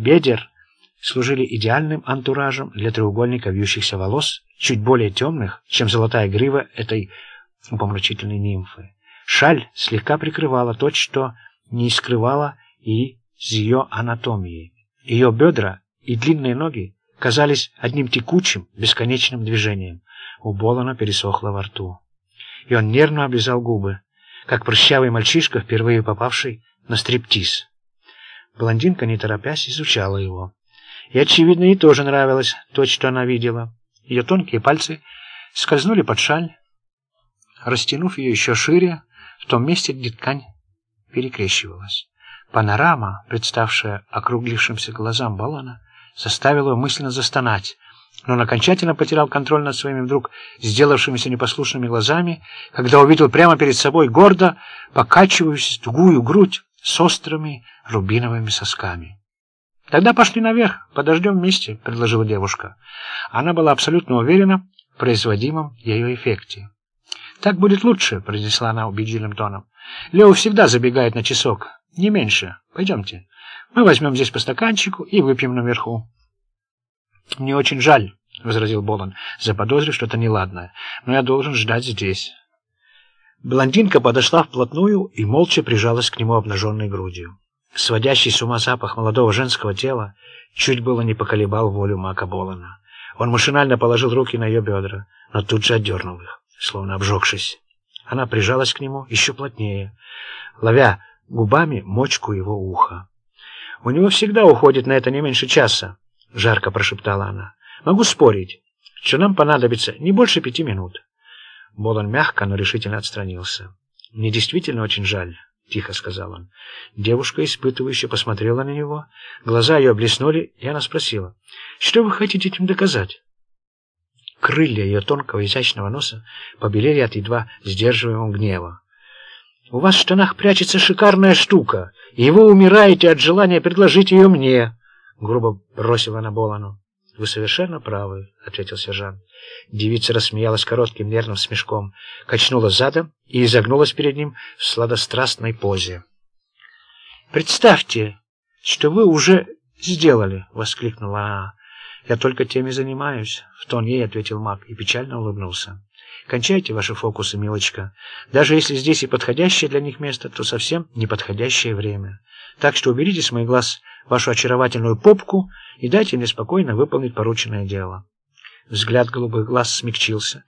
бедер служили идеальным антуражем для треугольника вьющихся волос, чуть более темных, чем золотая грива этой упомрачительной нимфы. Шаль слегка прикрывала то, что не скрывала и с ее анатомией. Ее бедра и длинные ноги казались одним текучим, бесконечным движением. У Болана пересохло во рту. И он нервно облизал губы, как прыщавый мальчишка, впервые попавший на стриптиз. Блондинка, не торопясь, изучала его. И, очевидно, ей тоже нравилось то, что она видела. Ее тонкие пальцы скользнули под шаль, растянув ее еще шире, в том месте, где ткань перекрещивалась. Панорама, представшая округлившимся глазам Балана, заставила его мысленно застонать, но он окончательно потерял контроль над своими вдруг сделавшимися непослушными глазами, когда увидел прямо перед собой гордо покачивающуюся тугую грудь с острыми рубиновыми сосками. «Тогда пошли наверх, подождем вместе», — предложила девушка. Она была абсолютно уверена в производимом ее эффекте. «Так будет лучше», — произнесла она убедительным тоном. «Лео всегда забегает на часок. Не меньше. Пойдемте. Мы возьмем здесь по стаканчику и выпьем наверху». «Мне очень жаль», — возразил Болон, заподозрив что-то неладное. «Но я должен ждать здесь». Блондинка подошла вплотную и молча прижалась к нему обнаженной грудью. Сводящий с ума запах молодого женского тела чуть было не поколебал волю Мака Болана. Он машинально положил руки на ее бедра, но тут же отдернул их, словно обжегшись. Она прижалась к нему еще плотнее, ловя губами мочку его уха. «У него всегда уходит на это не меньше часа», — жарко прошептала она. «Могу спорить, что нам понадобится не больше пяти минут». Болон мягко, но решительно отстранился. «Мне действительно очень жаль». — тихо сказал он. Девушка, испытывающе посмотрела на него. Глаза ее блеснули, и она спросила. «Что вы хотите этим доказать?» Крылья ее тонкого изящного носа побелели от едва сдерживаемого гнева. «У вас в штанах прячется шикарная штука, и вы умираете от желания предложить ее мне!» Грубо бросила она Болану. «Вы совершенно правы», — ответил сержант. Девица рассмеялась коротким нервным смешком, качнула задом и изогнулась перед ним в сладострастной позе. «Представьте, что вы уже сделали!» — воскликнула она. «Я только теми занимаюсь», — в тон ей ответил маг и печально улыбнулся. «Кончайте ваши фокусы, милочка. Даже если здесь и подходящее для них место, то совсем неподходящее время. Так что уберите с моих глаз вашу очаровательную попку и дайте мне спокойно выполнить порученное дело». Взгляд голубых глаз смягчился,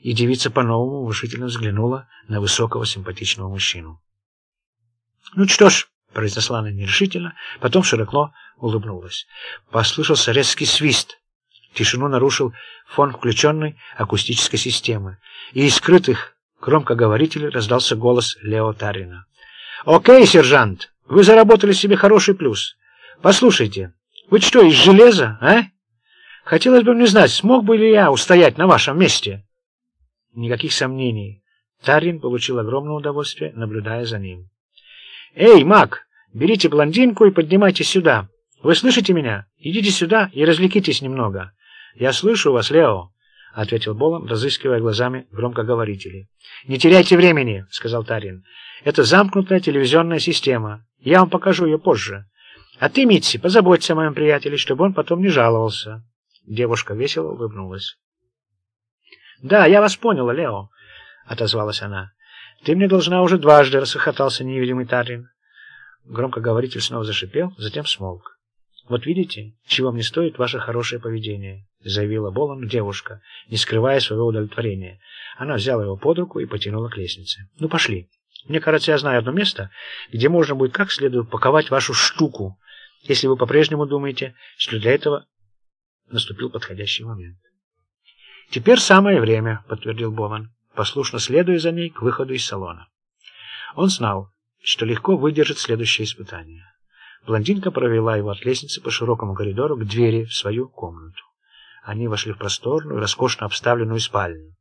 и девица по-новому уважительно взглянула на высокого симпатичного мужчину. «Ну что ж», — произнесла она нерешительно, потом широко улыбнулась. Послышался резкий свист. Тишину нарушил фон включенной акустической системы, и из скрытых громкоговорителей раздался голос Лео Тарина. «Окей, сержант, вы заработали себе хороший плюс. Послушайте, вы что, из железа, а?» Хотелось бы мне знать, смог бы ли я устоять на вашем месте? Никаких сомнений. Тарин получил огромное удовольствие, наблюдая за ним. «Эй, маг, берите блондинку и поднимайтесь сюда. Вы слышите меня? Идите сюда и развлекитесь немного». «Я слышу вас, Лео», — ответил Болом, разыскивая глазами громкоговорителей. «Не теряйте времени», — сказал Тарин. «Это замкнутая телевизионная система. Я вам покажу ее позже. А ты, Митси, позаботься о моем приятеле, чтобы он потом не жаловался». Девушка весело улыбнулась. «Да, я вас поняла, Лео», — отозвалась она. «Ты мне должна уже дважды», — расхохотался невидимый Тарлин. Громкоговоритель снова зашипел, затем смолк. «Вот видите, чего мне стоит ваше хорошее поведение», — заявила Болан девушка, не скрывая своего удовлетворения. Она взяла его под руку и потянула к лестнице. «Ну, пошли. Мне кажется, я знаю одно место, где можно будет как следует паковать вашу штуку, если вы по-прежнему думаете, что для этого Наступил подходящий момент. «Теперь самое время», — подтвердил Бован, послушно следуя за ней к выходу из салона. Он знал, что легко выдержит следующее испытание. Блондинка провела его от лестницы по широкому коридору к двери в свою комнату. Они вошли в просторную, роскошно обставленную спальню,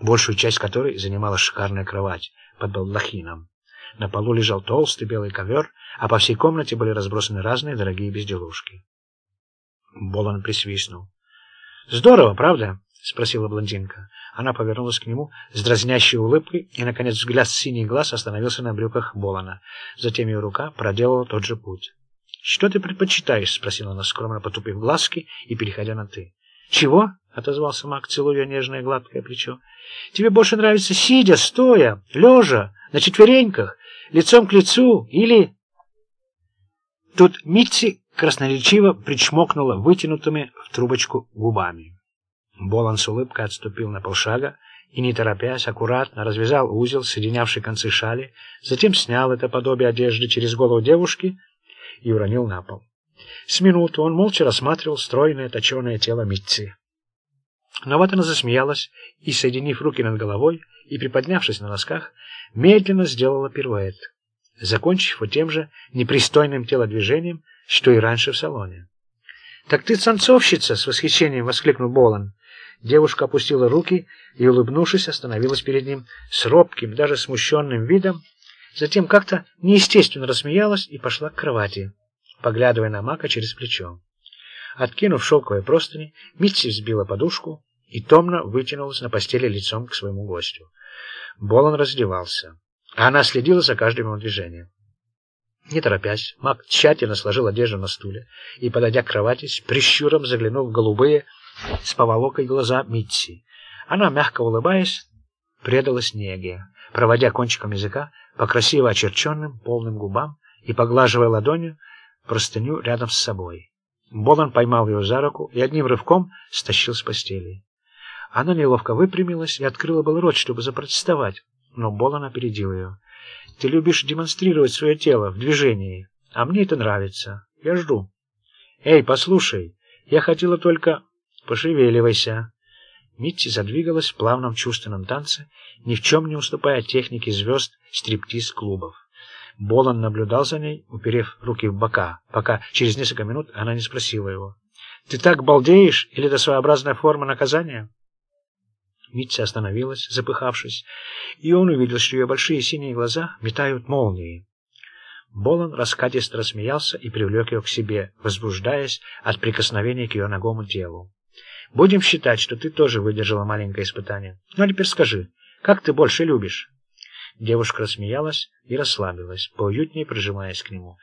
большую часть которой занимала шикарная кровать под балдахином. На полу лежал толстый белый ковер, а по всей комнате были разбросаны разные дорогие безделушки. Болон присвистнул. «Здорово, правда?» — спросила блондинка. Она повернулась к нему с дразнящей улыбкой, и, наконец, взгляд синий глаз остановился на брюках Болона. Затем ее рука проделала тот же путь. «Что ты предпочитаешь?» — спросила она, скромно потупив глазки и переходя на «ты». «Чего?» — отозвался Мак, целуя нежное гладкое плечо. «Тебе больше нравится сидя, стоя, лежа, на четвереньках, лицом к лицу или...» Тут Митси красноречиво причмокнула вытянутыми в трубочку губами. Болон с улыбкой отступил на полшага и, не торопясь, аккуратно развязал узел, соединявший концы шали, затем снял это подобие одежды через голову девушки и уронил на пол. С минуту он молча рассматривал стройное точеное тело Митци. Но вот она засмеялась и, соединив руки над головой и приподнявшись на носках, медленно сделала пируэт, закончив вот тем же непристойным телодвижением, что и раньше в салоне. «Так ты танцовщица!» — с восхищением воскликнул Болан. Девушка опустила руки и, улыбнувшись, остановилась перед ним с робким, даже смущенным видом, затем как-то неестественно рассмеялась и пошла к кровати, поглядывая на Мака через плечо. Откинув шелковые простыни, Митси взбила подушку и томно вытянулась на постели лицом к своему гостю. Болон раздевался, а она следила за каждым его движением. Не торопясь, Мак тщательно сложил одежду на стуле и, подойдя к кровати, с прищуром заглянул в голубые, с поволокой глаза Митси. Она, мягко улыбаясь, предалась неге, проводя кончиком языка по красиво очерченным полным губам и поглаживая ладонью простыню рядом с собой. Болон поймал ее за руку и одним рывком стащил с постели. Она неловко выпрямилась и открыла был рот, чтобы запротестовать, но Болон опередил ее. «Ты любишь демонстрировать свое тело в движении, а мне это нравится. Я жду». «Эй, послушай, я хотела только...» Пошевеливайся. Митти задвигалась в плавном чувственном танце, ни в чем не уступая технике звезд стриптиз-клубов. Болон наблюдал за ней, уперев руки в бока, пока через несколько минут она не спросила его. «Ты так балдеешь? Или это своеобразная форма наказания?» Митти остановилась, запыхавшись, и он увидел, что ее большие синие глаза метают молнии. Болон раскатисто рассмеялся и привлек ее к себе, возбуждаясь от прикосновения к ее ногому телу. Будем считать, что ты тоже выдержала маленькое испытание. Ну, а теперь скажи, как ты больше любишь?» Девушка рассмеялась и расслабилась, поуютнее прижимаясь к нему.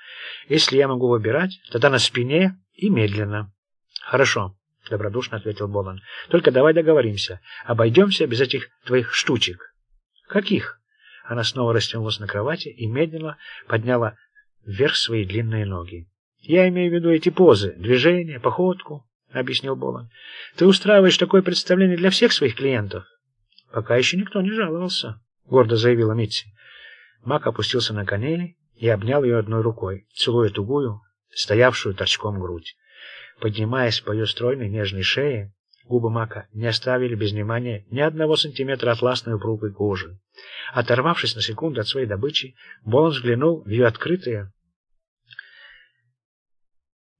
«Если я могу выбирать, тогда на спине и медленно». «Хорошо», — добродушно ответил Болан. «Только давай договоримся. Обойдемся без этих твоих штучек». «Каких?» Она снова растянулась на кровати и медленно подняла вверх свои длинные ноги. «Я имею в виду эти позы, движения, походку». — объяснил Болон. — Ты устраиваешь такое представление для всех своих клиентов? — Пока еще никто не жаловался, — гордо заявила Митси. Мак опустился на колени и обнял ее одной рукой, целуя тугую, стоявшую торчком грудь. Поднимаясь по ее стройной нежной шее, губы Мака не оставили без внимания ни одного сантиметра атласной упругой кожи. Оторвавшись на секунду от своей добычи, Болон взглянул в ее открытые,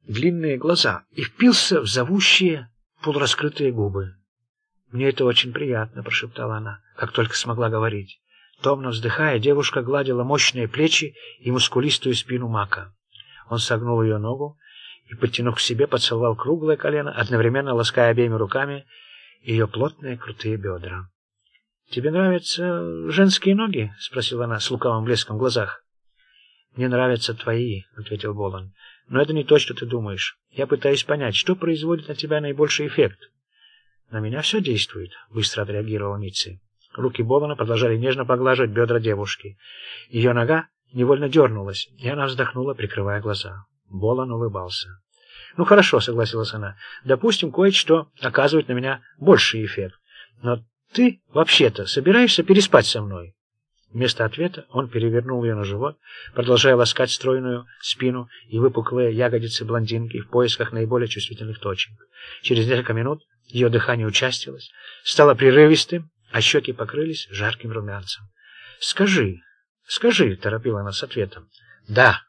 длинные глаза и впился в зовущие полураскрытые губы. «Мне это очень приятно», — прошептала она, как только смогла говорить. Томно вздыхая, девушка гладила мощные плечи и мускулистую спину Мака. Он согнул ее ногу и, подтянув к себе, поцеловал круглое колено, одновременно лаская обеими руками ее плотные крутые бедра. «Тебе нравятся женские ноги?» — спросила она с лукавым блеском в глазах. «Мне нравятся твои», — ответил Болон. Но это не то, что ты думаешь. Я пытаюсь понять, что производит на тебя наибольший эффект. На меня все действует, быстро отреагировала Митси. Руки Болана продолжали нежно поглаживать бедра девушки. Ее нога невольно дернулась, и она вздохнула, прикрывая глаза. Болан улыбался. «Ну хорошо», — согласилась она. «Допустим, кое-что оказывает на меня больший эффект. Но ты, вообще-то, собираешься переспать со мной?» Вместо ответа он перевернул ее на живот, продолжая ласкать стройную спину и выпуклые ягодицы блондинки в поисках наиболее чувствительных точек. Через несколько минут ее дыхание участилось, стало прерывистым, а щеки покрылись жарким румянцем. «Скажи, скажи», — торопила она с ответом. «Да».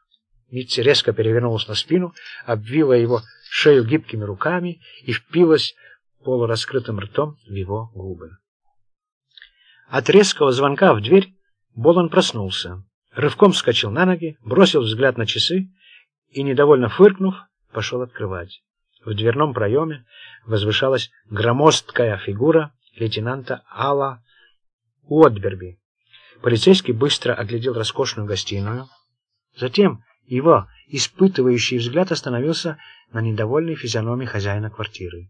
Митси резко перевернулась на спину, обвила его шею гибкими руками и впилась полураскрытым ртом в его губы. От резкого звонка в дверь Болон проснулся, рывком вскочил на ноги, бросил взгляд на часы и, недовольно фыркнув, пошел открывать. В дверном проеме возвышалась громоздкая фигура лейтенанта Алла Уотберби. Полицейский быстро оглядел роскошную гостиную, затем Его испытывающий взгляд остановился на недовольной физиономии хозяина квартиры.